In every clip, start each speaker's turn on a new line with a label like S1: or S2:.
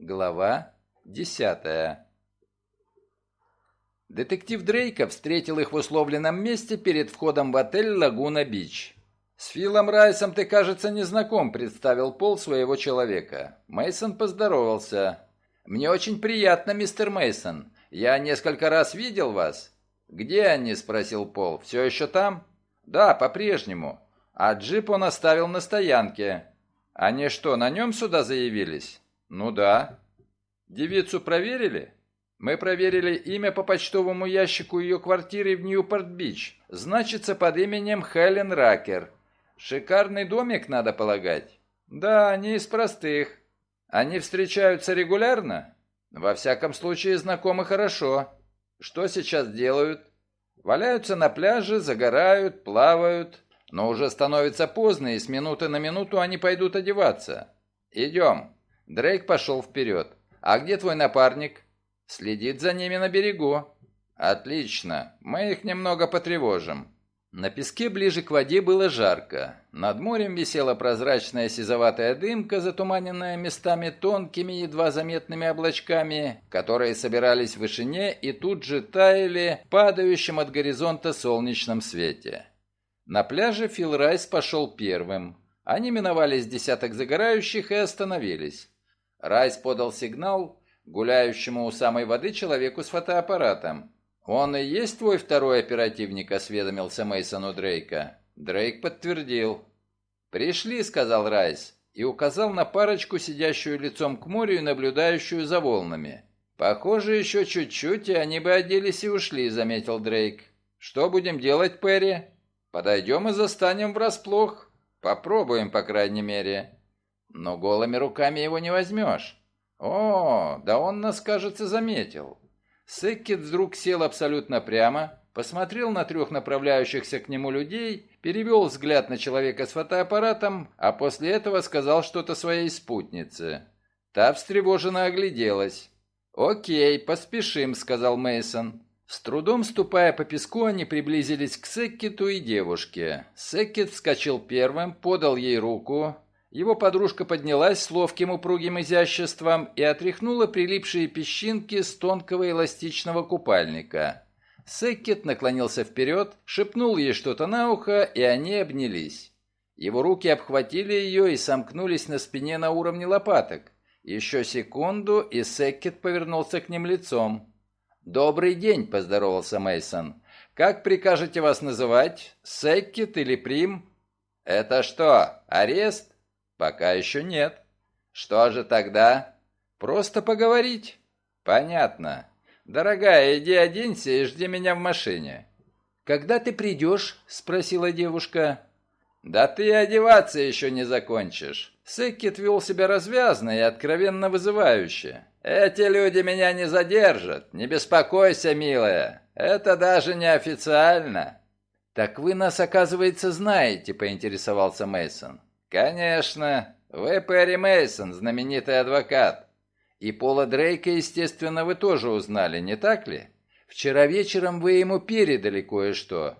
S1: Глава десятая. Детектив Дрейка встретил их в условленном месте перед входом в отель «Лагуна-Бич». «С Филом Райсом ты, кажется, не знаком», — представил Пол своего человека. Мейсон поздоровался. «Мне очень приятно, мистер Мейсон. Я несколько раз видел вас». «Где они?» — спросил Пол. «Все еще там?» «Да, по-прежнему. А джип он оставил на стоянке». «Они что, на нем сюда заявились?» «Ну да». «Девицу проверили?» «Мы проверили имя по почтовому ящику ее квартиры в Ньюпорт-Бич. Значится под именем Хелен Ракер. Шикарный домик, надо полагать?» «Да, не из простых. Они встречаются регулярно?» «Во всяком случае, знакомы хорошо. Что сейчас делают?» «Валяются на пляже, загорают, плавают. Но уже становится поздно, и с минуты на минуту они пойдут одеваться. Идем». Дрейк пошел вперед. «А где твой напарник?» «Следит за ними на берегу». «Отлично. Мы их немного потревожим». На песке ближе к воде было жарко. Над морем висела прозрачная сизоватая дымка, затуманенная местами тонкими, едва заметными облачками, которые собирались в вышине и тут же таяли в падающем от горизонта солнечном свете. На пляже Фил Райс пошел первым. Они миновали с десяток загорающих и остановились. Райс подал сигнал гуляющему у самой воды человеку с фотоаппаратом. «Он и есть твой второй оперативник?» – осведомился Мейсон у Дрейка. Дрейк подтвердил. «Пришли», – сказал Райс, и указал на парочку, сидящую лицом к морю и наблюдающую за волнами. «Похоже, еще чуть-чуть, и они бы оделись и ушли», – заметил Дрейк. «Что будем делать, Перри?» «Подойдем и застанем врасплох. Попробуем, по крайней мере». Но голыми руками его не возьмешь. О, да он нас, кажется, заметил. Секкет вдруг сел абсолютно прямо, посмотрел на трех направляющихся к нему людей, перевел взгляд на человека с фотоаппаратом, а после этого сказал что-то своей спутнице. Та встревоженно огляделась. «Окей, поспешим», — сказал Мейсон. С трудом ступая по песку, они приблизились к Секкету и девушке. Секкет вскочил первым, подал ей руку, его подружка поднялась с ловким упругим изяществом и отряхнула прилипшие песчинки с тонкого эластичного купальника. Секкет наклонился вперед, шепнул ей что-то на ухо, и они обнялись. Его руки обхватили ее и сомкнулись на спине на уровне лопаток. Еще секунду, и Секкет повернулся к ним лицом. «Добрый день», — поздоровался Мейсон. «Как прикажете вас называть? Секкет или Прим?» «Это что, арест?» Пока еще нет. Что же тогда? Просто поговорить. Понятно. Дорогая, иди оденься и жди меня в машине. Когда ты придешь? Спросила девушка. Да ты одеваться еще не закончишь. Сыккет вел себя развязно и откровенно вызывающе. «Эти люди меня не задержат. Не беспокойся, милая. Это даже не официально». «Так вы нас, оказывается, знаете», — поинтересовался Мейсон. «Конечно. Вы Перри Мейсон, знаменитый адвокат. И Пола Дрейка, естественно, вы тоже узнали, не так ли? Вчера вечером вы ему передали кое-что».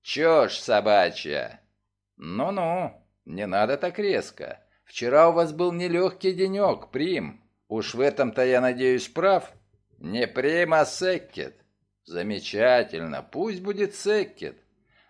S1: «Чушь собачья!» «Ну-ну, не надо так резко. Вчера у вас был нелегкий денек, Прим. Уж в этом-то я надеюсь прав?» «Не Прим, а Секкет». «Замечательно, пусть будет Секкет.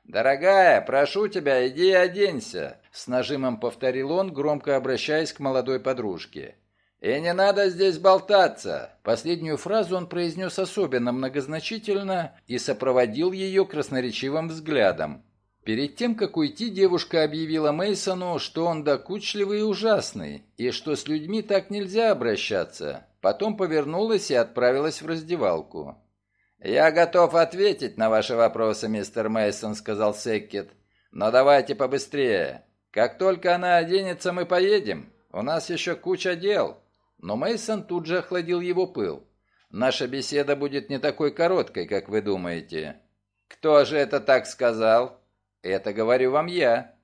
S1: Дорогая, прошу тебя, иди оденься. С нажимом повторил он, громко обращаясь к молодой подружке. «И не надо здесь болтаться!» Последнюю фразу он произнес особенно многозначительно и сопроводил ее красноречивым взглядом. Перед тем, как уйти, девушка объявила Мейсону, что он докучливый и ужасный, и что с людьми так нельзя обращаться. Потом повернулась и отправилась в раздевалку. «Я готов ответить на ваши вопросы, мистер Мейсон, сказал Секкет. «Но давайте побыстрее. Как только она оденется, мы поедем. У нас еще куча дел. Но Мейсон тут же охладил его пыл. Наша беседа будет не такой короткой, как вы думаете. Кто же это так сказал? Это говорю вам я.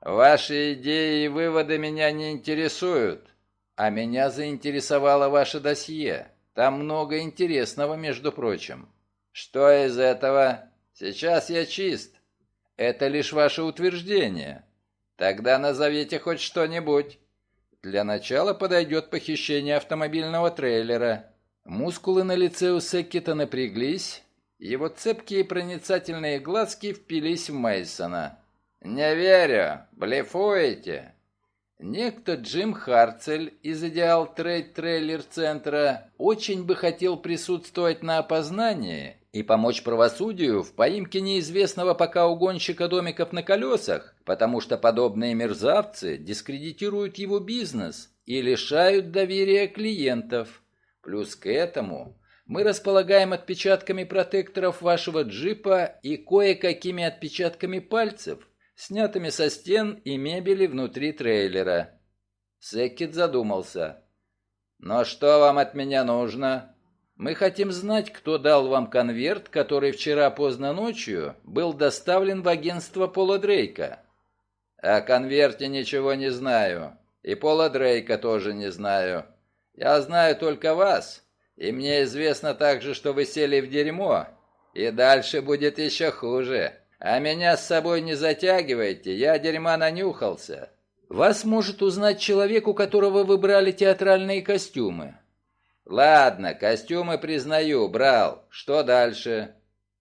S1: Ваши идеи и выводы меня не интересуют. А меня заинтересовало ваше досье. Там много интересного, между прочим. Что из этого? Сейчас я чист. Это лишь ваше утверждение. Тогда назовите хоть что-нибудь. Для начала подойдет похищение автомобильного трейлера. Мускулы на лице у Секкета напряглись, его цепкие проницательные глазки впились в Мейсона. «Не верю! Блефуете!» Некто Джим Харцель из Идеал Трейд Трейлер Центра очень бы хотел присутствовать на опознании и помочь правосудию в поимке неизвестного пока угонщика домиков на колесах, потому что подобные мерзавцы дискредитируют его бизнес и лишают доверия клиентов. Плюс к этому мы располагаем отпечатками протекторов вашего джипа и кое-какими отпечатками пальцев, снятыми со стен и мебели внутри трейлера. Секкет задумался. «Но что вам от меня нужно?» «Мы хотим знать, кто дал вам конверт, который вчера поздно ночью был доставлен в агентство Пола Дрейка». «О конверте ничего не знаю. И Пола Дрейка тоже не знаю. Я знаю только вас, и мне известно также, что вы сели в дерьмо. И дальше будет еще хуже». А меня с собой не затягивайте, я дерьма нанюхался. Вас может узнать человек, у которого вы брали театральные костюмы. Ладно, костюмы признаю, брал. Что дальше?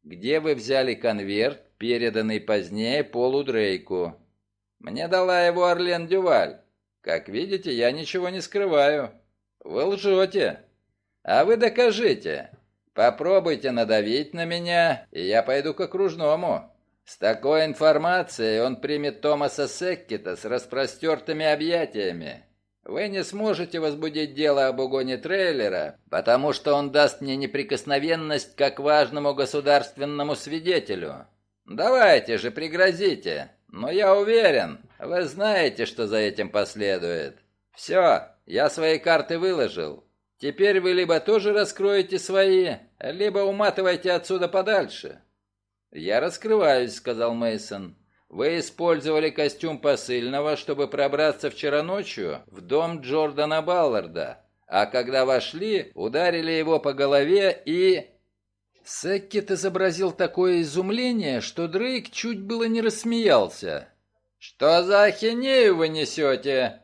S1: Где вы взяли конверт, переданный позднее Полу Дрейку? Мне дала его Орлен Дюваль. Как видите, я ничего не скрываю. Вы лжете. А вы докажите. Попробуйте надавить на меня, и я пойду к окружному. С такой информацией он примет Томаса Секкета с распростертыми объятиями. Вы не сможете возбудить дело об угоне трейлера, потому что он даст мне неприкосновенность как важному государственному свидетелю. Давайте же, пригрозите. Но я уверен, вы знаете, что за этим последует. Все, я свои карты выложил. Теперь вы либо тоже раскроете свои, либо уматывайте отсюда подальше. «Я раскрываюсь», — сказал Мейсон. «Вы использовали костюм посыльного, чтобы пробраться вчера ночью в дом Джордана Балларда, а когда вошли, ударили его по голове и...» Секкет изобразил такое изумление, что Дрейк чуть было не рассмеялся. «Что за ахинею вы несете?»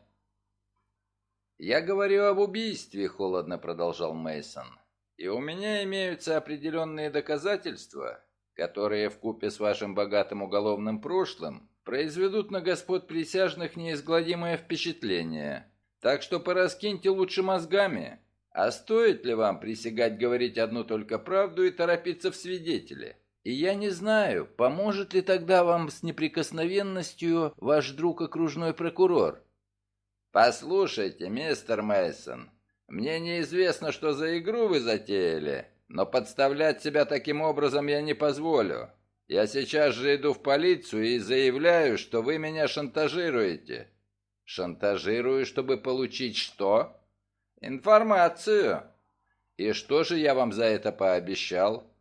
S1: «Я говорю об убийстве», — холодно продолжал Мейсон. «И у меня имеются определенные доказательства, которые в купе с вашим богатым уголовным прошлым произведут на господ присяжных неизгладимое впечатление. Так что пораскиньте лучше мозгами. А стоит ли вам присягать говорить одну только правду и торопиться в свидетели? И я не знаю, поможет ли тогда вам с неприкосновенностью ваш друг окружной прокурор. Послушайте, мистер Мейсон, мне неизвестно, что за игру вы затеяли, но подставлять себя таким образом я не позволю. Я сейчас же иду в полицию и заявляю, что вы меня шантажируете. Шантажирую, чтобы получить что? Информацию. И что же я вам за это пообещал?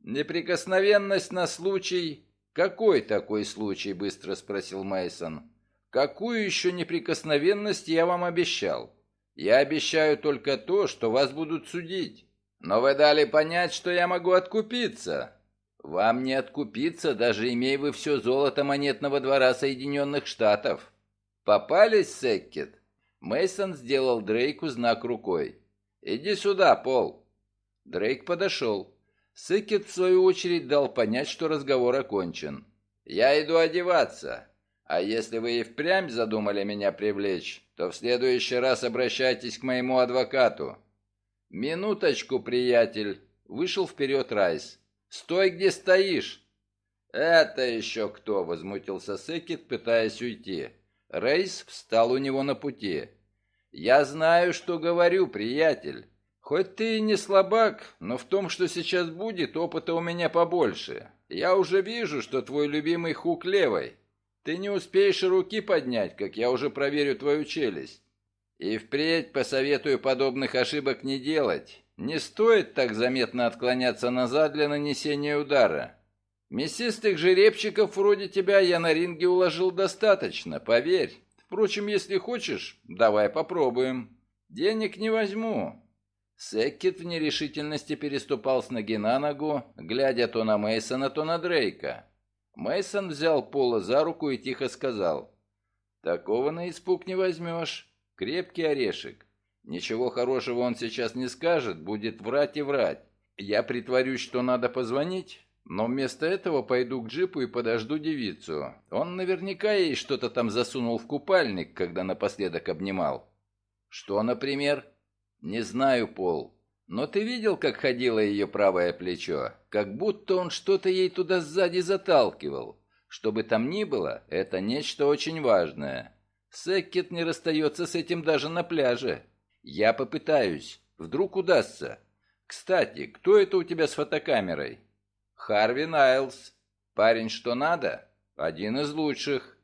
S1: Неприкосновенность на случай... Какой такой случай? Быстро спросил Мейсон. Какую еще неприкосновенность я вам обещал? Я обещаю только то, что вас будут судить. Но вы дали понять, что я могу откупиться. Вам не откупиться, даже имея вы все золото монетного двора Соединенных Штатов. Попались, Секкет? Мейсон сделал Дрейку знак рукой. Иди сюда, Пол. Дрейк подошел. Секкет, в свою очередь, дал понять, что разговор окончен. «Я иду одеваться. А если вы и впрямь задумали меня привлечь, то в следующий раз обращайтесь к моему адвокату. «Минуточку, приятель!» — вышел вперед Райс. «Стой, где стоишь!» «Это еще кто?» — возмутился Секет, пытаясь уйти. Рейс встал у него на пути. «Я знаю, что говорю, приятель. Хоть ты и не слабак, но в том, что сейчас будет, опыта у меня побольше. Я уже вижу, что твой любимый хук левой. Ты не успеешь руки поднять, как я уже проверю твою челюсть. И впредь посоветую подобных ошибок не делать. Не стоит так заметно отклоняться назад для нанесения удара. Мясистых жеребчиков вроде тебя я на ринге уложил достаточно, поверь. Впрочем, если хочешь, давай попробуем. Денег не возьму. Секкет в нерешительности переступал с ноги на ногу, глядя то на Мейсона, то на Дрейка. Мейсон взял Пола за руку и тихо сказал. «Такого на испуг не возьмешь. Крепкий орешек. Ничего хорошего он сейчас не скажет, будет врать и врать. Я притворюсь, что надо позвонить, но вместо этого пойду к джипу и подожду девицу. Он наверняка ей что-то там засунул в купальник, когда напоследок обнимал. Что, например? Не знаю, Пол. Но ты видел, как ходило ее правое плечо? Как будто он что-то ей туда сзади заталкивал. Что бы там ни было, это нечто очень важное. Секкет не расстается с этим даже на пляже. Я попытаюсь. Вдруг удастся. Кстати, кто это у тебя с фотокамерой? Харви Найлс. Парень что надо? Один из лучших.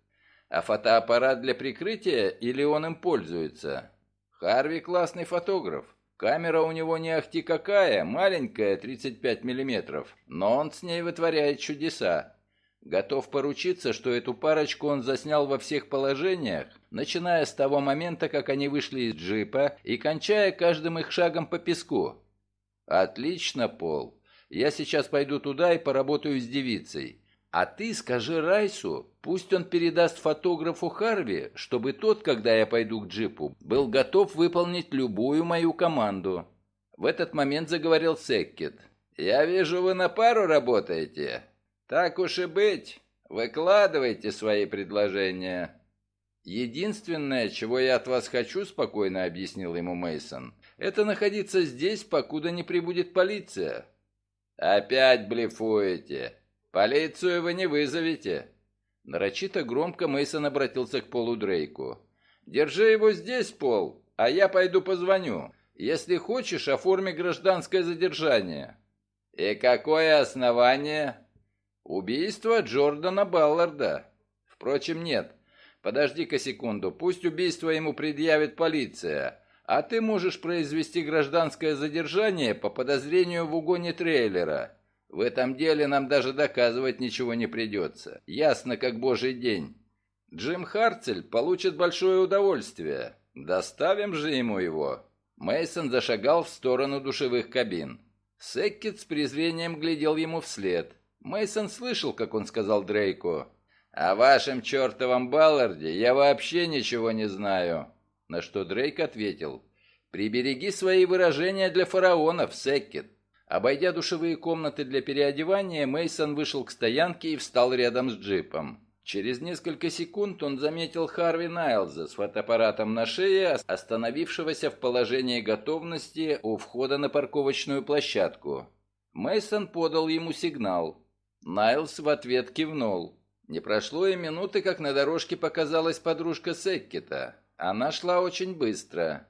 S1: А фотоаппарат для прикрытия или он им пользуется? Харви классный фотограф. Камера у него не ахти какая, маленькая, 35 миллиметров, но он с ней вытворяет чудеса. Готов поручиться, что эту парочку он заснял во всех положениях, начиная с того момента, как они вышли из джипа и кончая каждым их шагом по песку. Отлично, Пол. Я сейчас пойду туда и поработаю с девицей. А ты скажи Райсу, пусть он передаст фотографу Харви, чтобы тот, когда я пойду к джипу, был готов выполнить любую мою команду. В этот момент заговорил Секкет. «Я вижу, вы на пару работаете. Так уж и быть, выкладывайте свои предложения». «Единственное, чего я от вас хочу, — спокойно объяснил ему Мейсон, это находиться здесь, покуда не прибудет полиция». «Опять блефуете. «Полицию вы не вызовете!» Нарочито громко Мейсон обратился к Полу Дрейку. «Держи его здесь, Пол, а я пойду позвоню. Если хочешь, оформи гражданское задержание». «И какое основание?» «Убийство Джордана Балларда». «Впрочем, нет. Подожди-ка секунду, пусть убийство ему предъявит полиция, а ты можешь произвести гражданское задержание по подозрению в угоне трейлера. В этом деле нам даже доказывать ничего не придется. Ясно, как божий день. Джим Харцель получит большое удовольствие. Доставим же ему его. Мейсон зашагал в сторону душевых кабин. Секкет с презрением глядел ему вслед. Мейсон слышал, как он сказал Дрейку. «О вашем чертовом Балларде я вообще ничего не знаю». На что Дрейк ответил. «Прибереги свои выражения для фараонов, Секкет. Обойдя душевые комнаты для переодевания, Мейсон вышел к стоянке и встал рядом с джипом. Через несколько секунд он заметил Харви Найлза с фотоаппаратом на шее, остановившегося в положении готовности у входа на парковочную площадку. Мейсон подал ему сигнал. Найлз в ответ кивнул. Не прошло и минуты, как на дорожке показалась подружка Секкета. Она шла очень быстро.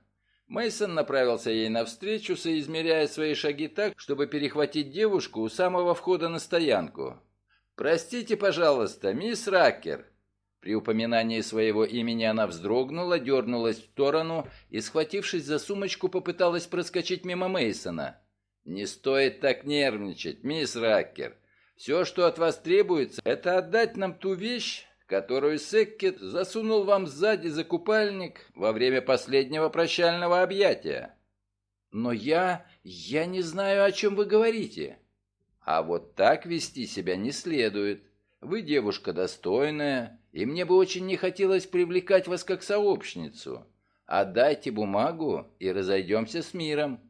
S1: Мейсон направился ей навстречу, соизмеряя свои шаги так, чтобы перехватить девушку у самого входа на стоянку. «Простите, пожалуйста, мисс Ракер». При упоминании своего имени она вздрогнула, дернулась в сторону и, схватившись за сумочку, попыталась проскочить мимо Мейсона. «Не стоит так нервничать, мисс Ракер. Все, что от вас требуется, это отдать нам ту вещь, которую Секкет засунул вам сзади за купальник во время последнего прощального объятия. Но я... я не знаю, о чем вы говорите. А вот так вести себя не следует. Вы девушка достойная, и мне бы очень не хотелось привлекать вас как сообщницу. Отдайте бумагу и разойдемся с миром.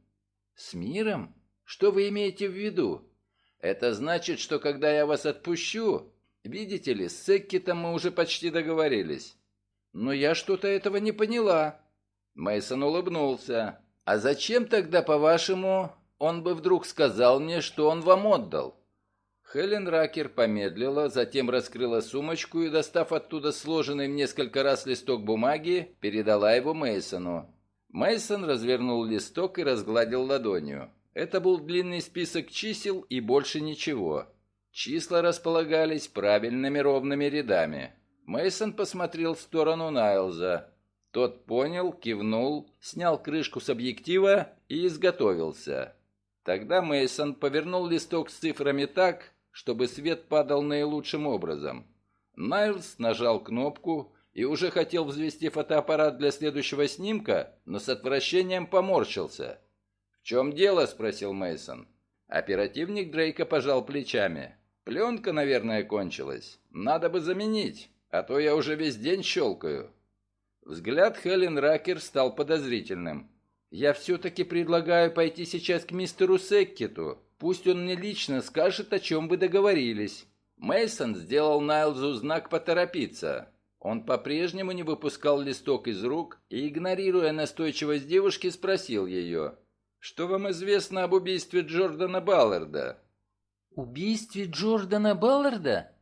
S1: С миром? Что вы имеете в виду? Это значит, что когда я вас отпущу, Видите ли, с Секкитом мы уже почти договорились. Но я что-то этого не поняла. Мейсон улыбнулся. А зачем тогда, по-вашему, он бы вдруг сказал мне, что он вам отдал? Хелен Ракер помедлила, затем раскрыла сумочку и, достав оттуда сложенный в несколько раз листок бумаги, передала его Мейсону. Мейсон развернул листок и разгладил ладонью. Это был длинный список чисел и больше ничего. Числа располагались правильными ровными рядами. Мейсон посмотрел в сторону Найлза. Тот понял, кивнул, снял крышку с объектива и изготовился. Тогда Мейсон повернул листок с цифрами так, чтобы свет падал наилучшим образом. Найлз нажал кнопку и уже хотел взвести фотоаппарат для следующего снимка, но с отвращением поморщился. «В чем дело?» – спросил Мейсон. Оперативник Дрейка пожал плечами. Пленка, наверное, кончилась. Надо бы заменить, а то я уже весь день щелкаю. Взгляд Хелен Ракер стал подозрительным. «Я все-таки предлагаю пойти сейчас к мистеру Секкету. Пусть он мне лично скажет, о чем вы договорились». Мейсон сделал Найлзу знак поторопиться. Он по-прежнему не выпускал листок из рук и, игнорируя настойчивость девушки, спросил ее, «Что вам известно об убийстве Джордана Балларда?»
S2: «Убийстве Джордана Балларда?»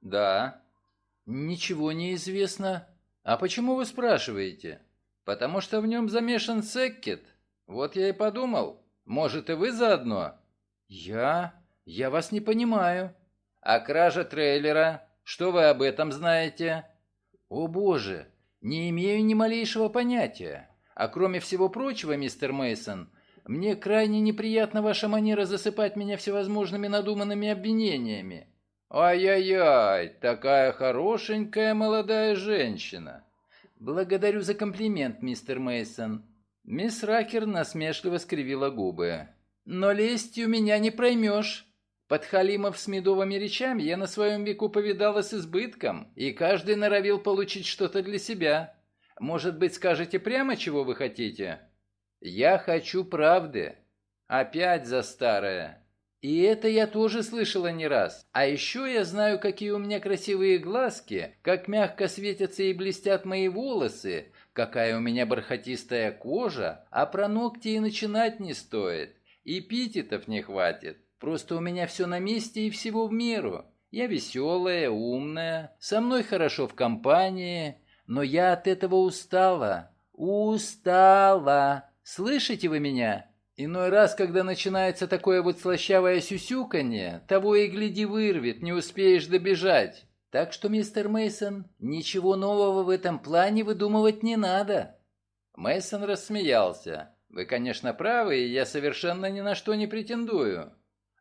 S1: «Да».
S2: «Ничего не известно. А почему вы спрашиваете?»
S1: «Потому что в нем замешан Секкет. Вот я и подумал. Может, и вы заодно?»
S2: «Я? Я вас не понимаю».
S1: «А кража трейлера? Что вы об этом знаете?»
S2: «О боже, не имею ни малейшего понятия. А кроме всего прочего, мистер Мейсон, мне крайне неприятна ваша манера засыпать меня всевозможными надуманными обвинениями.
S1: «Ай-яй-яй, такая хорошенькая молодая женщина!»
S2: «Благодарю за комплимент, мистер Мейсон. Мисс Ракер насмешливо скривила губы. «Но лестью меня не проймешь. Подхалимов с медовыми речами я на своем веку повидала с избытком, и каждый норовил получить что-то для себя. Может быть, скажете прямо, чего вы хотите?» «Я хочу правды. Опять за старое. И это я тоже слышала не раз. А еще я знаю, какие у меня красивые глазки, как мягко светятся и блестят мои волосы, какая у меня бархатистая кожа, а про ногти и начинать не стоит. И питетов не хватит. Просто у меня все на месте и всего в меру. Я веселая, умная, со мной хорошо в компании, но я от этого устала. Устала. Слышите вы меня? Иной раз, когда начинается такое вот слащавое сюсюканье, того и гляди вырвет, не успеешь добежать. Так что, мистер Мейсон, ничего нового в этом плане выдумывать не надо.
S1: Мейсон рассмеялся. Вы, конечно, правы, и я совершенно ни на что не претендую.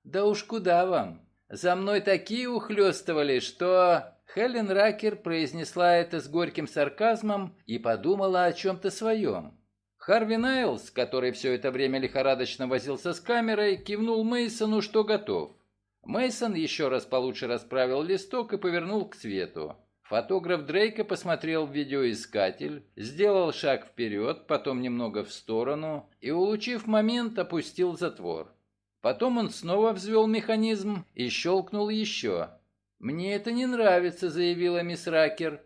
S2: Да уж куда вам? За мной такие ухлёстывали, что... Хелен Ракер произнесла это с горьким сарказмом и подумала о чем-то своем.
S1: Харви Найлс, который все это время лихорадочно возился с камерой, кивнул Мейсону, что готов. Мейсон еще раз получше расправил листок и повернул к свету. Фотограф Дрейка посмотрел в видеоискатель, сделал шаг вперед, потом немного в сторону и, улучив момент, опустил затвор. Потом он снова взвел механизм и щелкнул еще. «Мне это не нравится», — заявила мисс Ракер.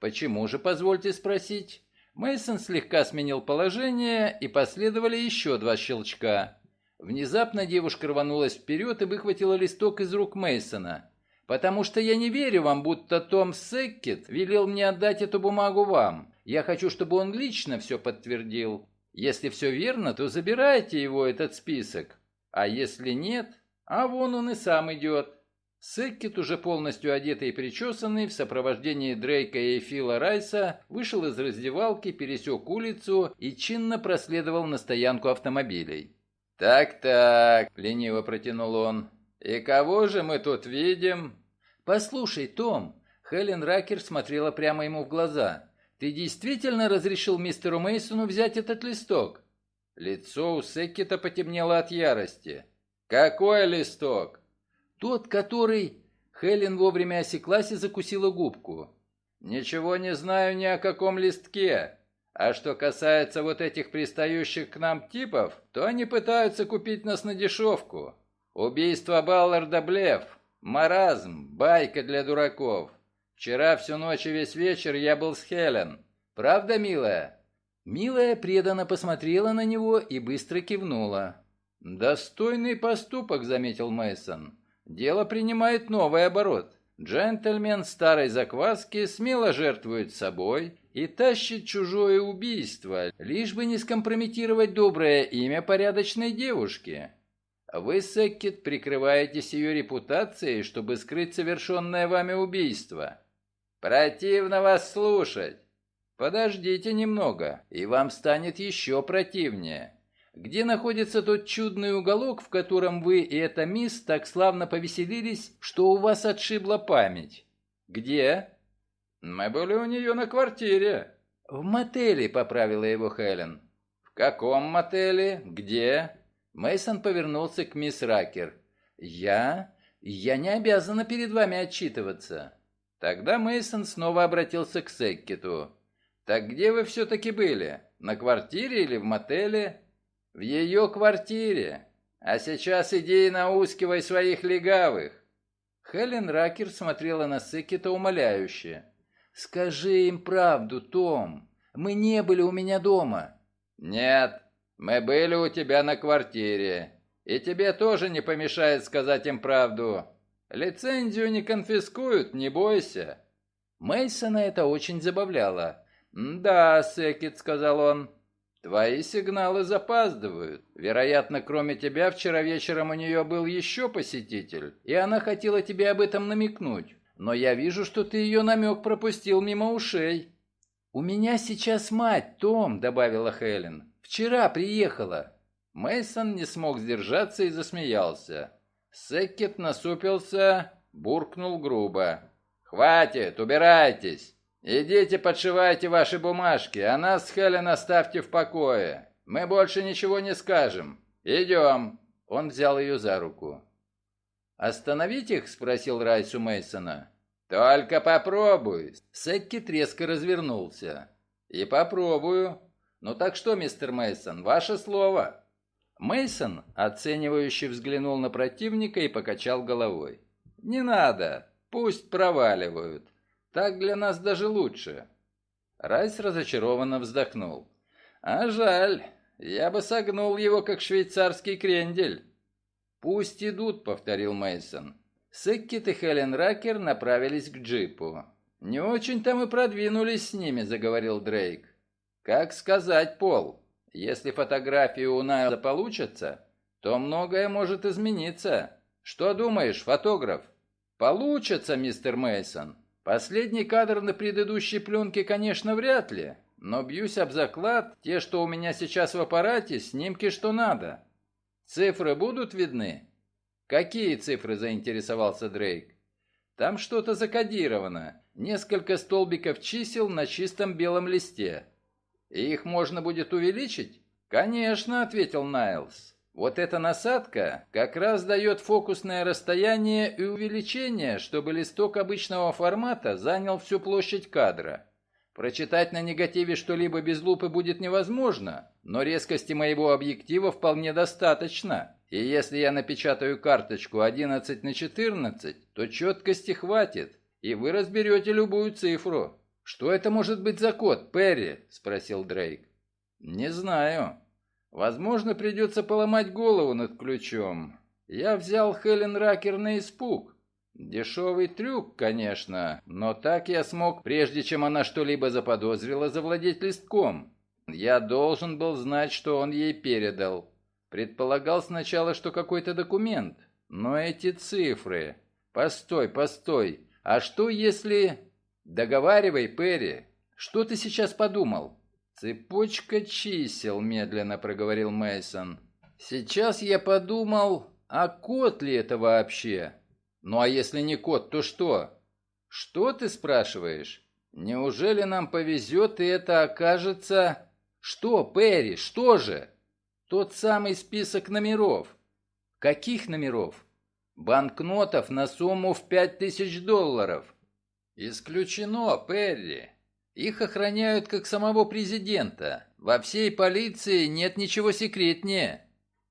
S1: «Почему же, позвольте спросить?» Мейсон слегка сменил положение, и последовали еще два щелчка. Внезапно девушка рванулась вперед и выхватила листок из рук Мейсона. «Потому что я не верю вам, будто Том Секкет велел мне отдать эту бумагу вам. Я хочу, чтобы он лично все подтвердил. Если все верно, то забирайте его этот список. А если нет, а вон он и сам идет». Секкет, уже полностью одетый и причесанный, в сопровождении Дрейка и Фила Райса, вышел из раздевалки, пересек улицу и чинно проследовал на стоянку автомобилей. «Так-так», — лениво протянул он, — «и кого же мы тут видим?»
S2: «Послушай, Том», — Хелен Ракер смотрела прямо ему в глаза, — «ты действительно разрешил мистеру Мейсону взять этот листок?»
S1: Лицо у Секкета потемнело от ярости. «Какой листок?»
S2: Тот, который...» Хелен вовремя осеклась и закусила губку.
S1: «Ничего не знаю ни о каком листке. А что касается вот этих пристающих к нам типов, то они пытаются купить нас на дешевку. Убийство Балларда блеф, маразм, байка для дураков. Вчера всю ночь и весь вечер я был с Хелен. Правда, милая?»
S2: Милая преданно посмотрела на него и быстро кивнула.
S1: «Достойный поступок», — заметил Мейсон. Дело принимает новый оборот. Джентльмен старой закваски смело жертвует собой и тащит чужое убийство, лишь бы не скомпрометировать доброе имя порядочной девушки. Вы, Секкет, прикрываетесь ее репутацией, чтобы скрыть совершенное вами убийство. Противно вас слушать. Подождите немного, и вам станет еще противнее. Где находится тот чудный уголок, в котором вы и эта мисс так славно повеселились, что у вас отшибла память? Где? Мы были у нее на квартире.
S2: В мотеле, поправила его Хелен.
S1: В каком мотеле? Где?
S2: Мейсон повернулся к мисс Ракер. Я? Я не обязана перед вами отчитываться.
S1: Тогда Мейсон снова обратился к Секкету. Так где вы все-таки были? На квартире или в мотеле? В ее квартире. А сейчас иди и наускивай своих легавых.
S2: Хелен Ракер смотрела на Секета умоляюще. «Скажи им правду, Том. Мы не были у меня дома».
S1: «Нет, мы были у тебя на квартире. И тебе тоже не помешает сказать им правду. Лицензию не конфискуют, не бойся».
S2: Мейсона это очень забавляло.
S1: «Да, Секет», — сказал он, — «твои сигналы запаздывают. Вероятно, кроме тебя, вчера вечером у нее был еще посетитель,
S2: и она хотела тебе об этом намекнуть. Но я вижу, что ты ее намек пропустил мимо ушей». «У меня сейчас мать, Том», — добавила Хелен. «Вчера приехала».
S1: Мейсон не смог сдержаться и засмеялся. Секет насупился, буркнул грубо. «Хватит, убирайтесь! Идите подшивайте ваши бумажки, а нас с Хелен оставьте в покое. Мы больше ничего не скажем. Идем!» Он взял ее за руку.
S2: «Остановить их?» — спросил Райс у Мейсона.
S1: «Только попробуй!»
S2: Секкет резко развернулся.
S1: «И попробую. Ну так что, мистер Мейсон, ваше слово?»
S2: Мейсон оценивающе взглянул на противника и покачал головой.
S1: «Не надо. Пусть проваливают. Так для нас даже лучше».
S2: Райс разочарованно вздохнул.
S1: «А жаль. Я бы согнул его, как швейцарский крендель».
S2: «Пусть идут», — повторил Мейсон. Секкет и Хелен Ракер направились к джипу.
S1: «Не очень там и продвинулись с ними», — заговорил Дрейк. «Как сказать, Пол, если фотографии у Найла получатся, то многое может измениться. Что думаешь, фотограф?» «Получится, мистер Мейсон. Последний кадр на предыдущей пленке, конечно, вряд ли, но бьюсь об заклад, те, что у меня сейчас в аппарате, снимки что надо. Цифры будут видны?»
S2: «Какие цифры?» – заинтересовался Дрейк. «Там что-то закодировано. Несколько столбиков чисел на чистом белом листе. И их можно будет увеличить?»
S1: «Конечно», – ответил Найлз. «Вот эта насадка как раз дает фокусное расстояние и увеличение, чтобы листок обычного формата занял всю площадь кадра. Прочитать на негативе что-либо без лупы будет невозможно, но резкости моего объектива вполне достаточно. И если я напечатаю карточку 11 на 14, то четкости хватит, и вы разберете любую цифру. «Что это может быть за код, Перри?» – спросил Дрейк. «Не знаю. Возможно, придется поломать голову над ключом. Я взял Хелен Ракер на испуг. Дешевый трюк, конечно, но так я смог, прежде чем она что-либо заподозрила, завладеть листком. Я должен был знать, что он ей передал. Предполагал сначала, что какой-то документ. Но эти цифры... Постой, постой. А что если... Договаривай, Перри. Что ты сейчас подумал? Цепочка чисел, медленно проговорил Мейсон. Сейчас я подумал, а код ли это вообще? Ну а если не код, то что? Что ты спрашиваешь? Неужели нам повезет, и это окажется... Что, Перри, что же? Тот самый список номеров. Каких номеров? Банкнотов на сумму в пять тысяч долларов. Исключено, Перри. Их охраняют как самого президента. Во всей полиции нет ничего секретнее.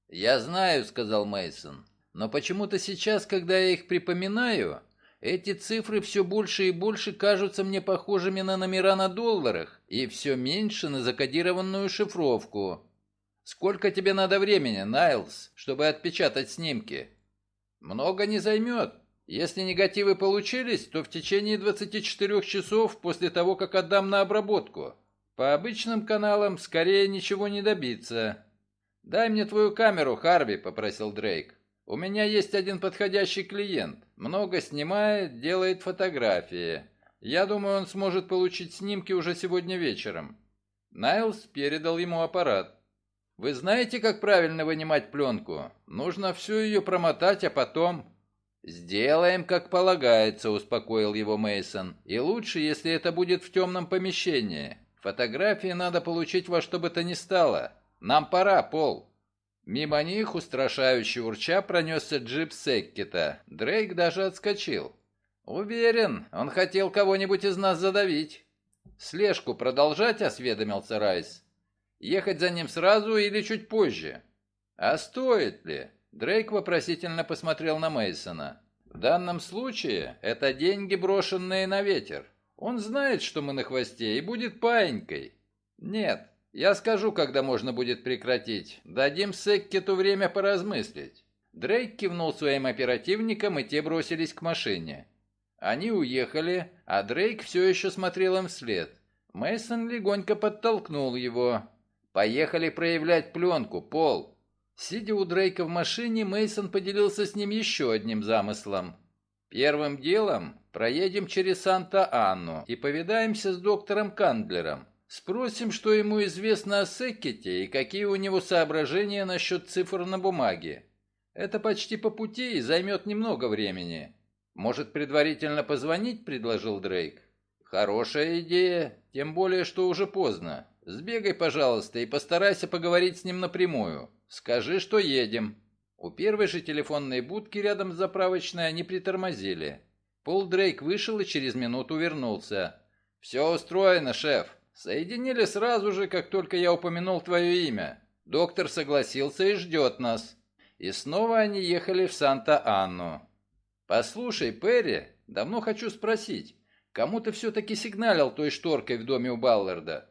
S1: Я знаю, сказал Мейсон. Но почему-то сейчас, когда я их припоминаю, эти цифры все больше и больше кажутся мне похожими на номера на долларах и все меньше на закодированную шифровку. Сколько тебе надо времени, Найлз, чтобы отпечатать снимки? Много не займет. Если негативы получились, то в течение 24 часов после того, как отдам на обработку. По обычным каналам скорее ничего не добиться. «Дай мне твою камеру, Харви», — попросил Дрейк. «У меня есть один подходящий клиент. Много снимает, делает фотографии. Я думаю, он сможет получить снимки уже сегодня вечером». Найлз передал ему аппарат. Вы знаете, как правильно вынимать пленку? Нужно всю ее промотать, а потом... «Сделаем, как полагается», — успокоил его Мейсон. «И лучше, если это будет в темном помещении. Фотографии надо получить во что бы то ни стало. Нам пора, Пол». Мимо них, устрашающе урча, пронесся джип Секкета. Дрейк даже отскочил. «Уверен, он хотел кого-нибудь из нас задавить». «Слежку продолжать?» — осведомился Райс. «Ехать за ним сразу или чуть позже?» «А стоит ли?» Дрейк вопросительно посмотрел на Мейсона. «В данном случае это деньги, брошенные на ветер. Он знает, что мы на хвосте, и будет паинькой». «Нет, я скажу, когда можно будет прекратить. Дадим Секкету время поразмыслить». Дрейк кивнул своим оперативникам, и те бросились к машине. Они уехали, а Дрейк все еще смотрел им вслед. Мейсон легонько подтолкнул его. «Поехали проявлять пленку, Пол!» Сидя у Дрейка в машине, Мейсон поделился с ним еще одним замыслом. «Первым делом проедем через Санта-Анну и повидаемся с доктором Кандлером. Спросим, что ему известно о Секкете и какие у него соображения насчет цифр на бумаге. Это почти по пути и займет немного времени. Может, предварительно позвонить, предложил Дрейк. Хорошая идея, тем более, что уже поздно. Сбегай, пожалуйста, и постарайся поговорить с ним напрямую. Скажи, что едем. У первой же телефонной будки рядом с заправочной они притормозили. Пол Дрейк вышел и через минуту вернулся. «Все устроено, шеф. Соединили сразу же, как только я упомянул твое имя. Доктор согласился и ждет нас». И снова они ехали в Санта-Анну. «Послушай, Перри, давно хочу спросить, кому ты все-таки сигналил той шторкой в доме у Балларда?»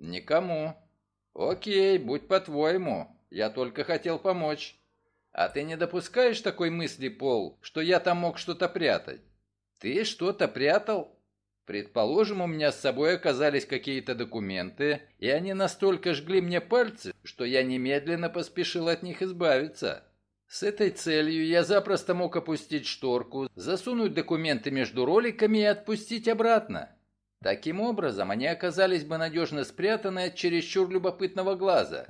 S1: «Никому». «Окей, будь по-твоему. Я только хотел помочь». «А ты не допускаешь такой мысли, Пол, что я там мог что-то прятать?» «Ты что-то прятал?» Предположим, у меня с собой оказались какие-то документы, и они настолько жгли мне пальцы, что я немедленно поспешил от них избавиться. С этой целью я запросто мог опустить шторку, засунуть документы между роликами и отпустить обратно. Таким образом, они оказались бы надежно спрятаны от чересчур любопытного глаза.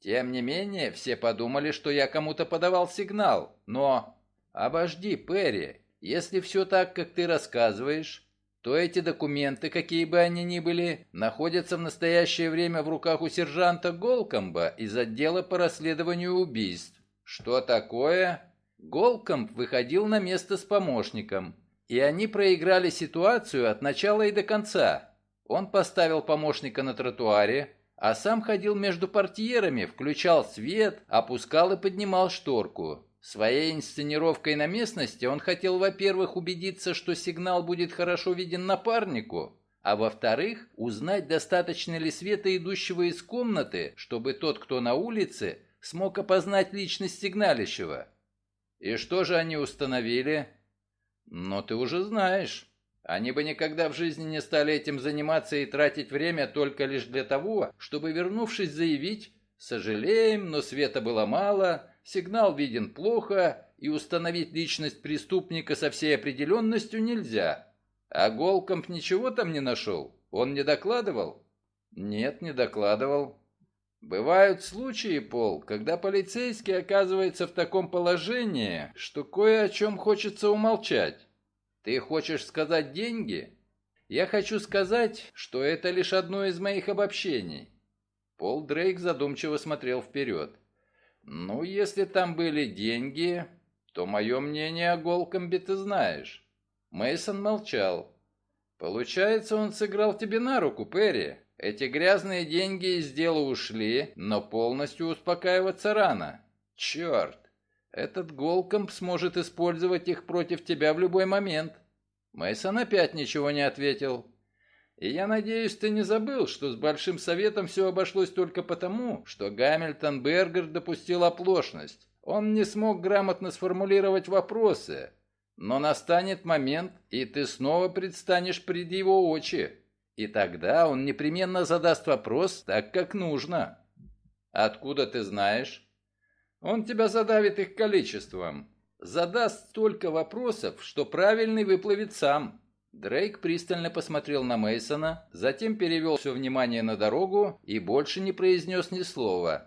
S1: Тем не менее, все подумали, что я кому-то подавал сигнал, но... Обожди, Перри, если все так, как ты рассказываешь, то эти документы, какие бы они ни были, находятся в настоящее время в руках у сержанта Голкомба из отдела по расследованию убийств. Что такое? Голкомб выходил на место с помощником, и они проиграли ситуацию от начала и до конца. Он поставил помощника на тротуаре, а сам ходил между портьерами, включал свет, опускал и поднимал шторку. Своей инсценировкой на местности он хотел, во-первых, убедиться, что сигнал будет хорошо виден напарнику, а во-вторых, узнать, достаточно ли света, идущего из комнаты, чтобы тот, кто на улице, смог опознать личность сигналищего. И что же они установили? Но ты уже знаешь. Они бы никогда в жизни не стали этим заниматься и тратить время только лишь для того, чтобы, вернувшись, заявить «Сожалеем, но света было мало, сигнал виден плохо, и установить личность преступника со всей определенностью нельзя». А Голкомп ничего там не нашел? Он не докладывал? Нет, не докладывал. Бывают случаи, Пол, когда полицейский оказывается в таком положении, что кое о чем хочется умолчать. Ты хочешь сказать деньги? Я хочу сказать, что это лишь одно из моих обобщений. Пол Дрейк задумчиво смотрел вперед. Ну, если там были деньги, то мое мнение о Голкомбе ты знаешь. Мейсон молчал. Получается, он сыграл тебе на руку, Перри. Эти грязные деньги из дела ушли, но полностью успокаиваться рано. Черт! Этот Голкомп сможет использовать их против тебя в любой момент. Мейсон опять ничего не ответил. И я надеюсь, ты не забыл, что с Большим Советом все обошлось только потому, что Гамильтон Бергер допустил оплошность. Он не смог грамотно сформулировать вопросы. Но настанет момент, и ты снова предстанешь пред его очи. И тогда он непременно задаст вопрос так, как нужно. Откуда ты знаешь? Он тебя задавит их количеством. Задаст столько вопросов, что правильный выплывет сам. Дрейк пристально посмотрел на Мейсона, затем перевел все внимание на дорогу и больше не произнес ни слова.